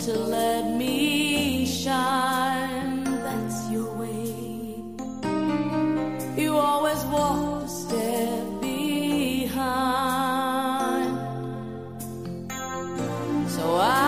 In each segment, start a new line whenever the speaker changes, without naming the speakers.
to let me shine. That's your way. You always walk a step behind. So I.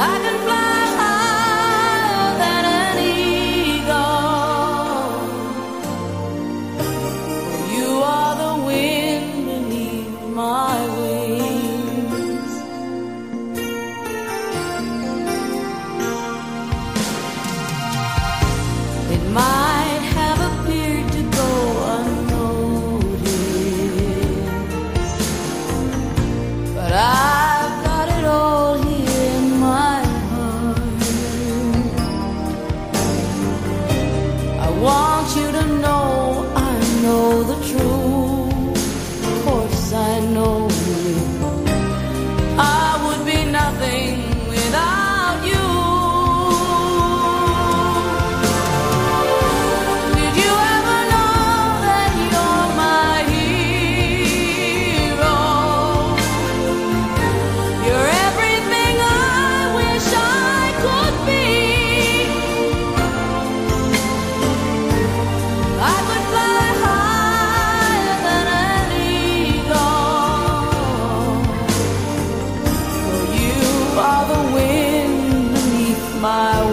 I can fly. my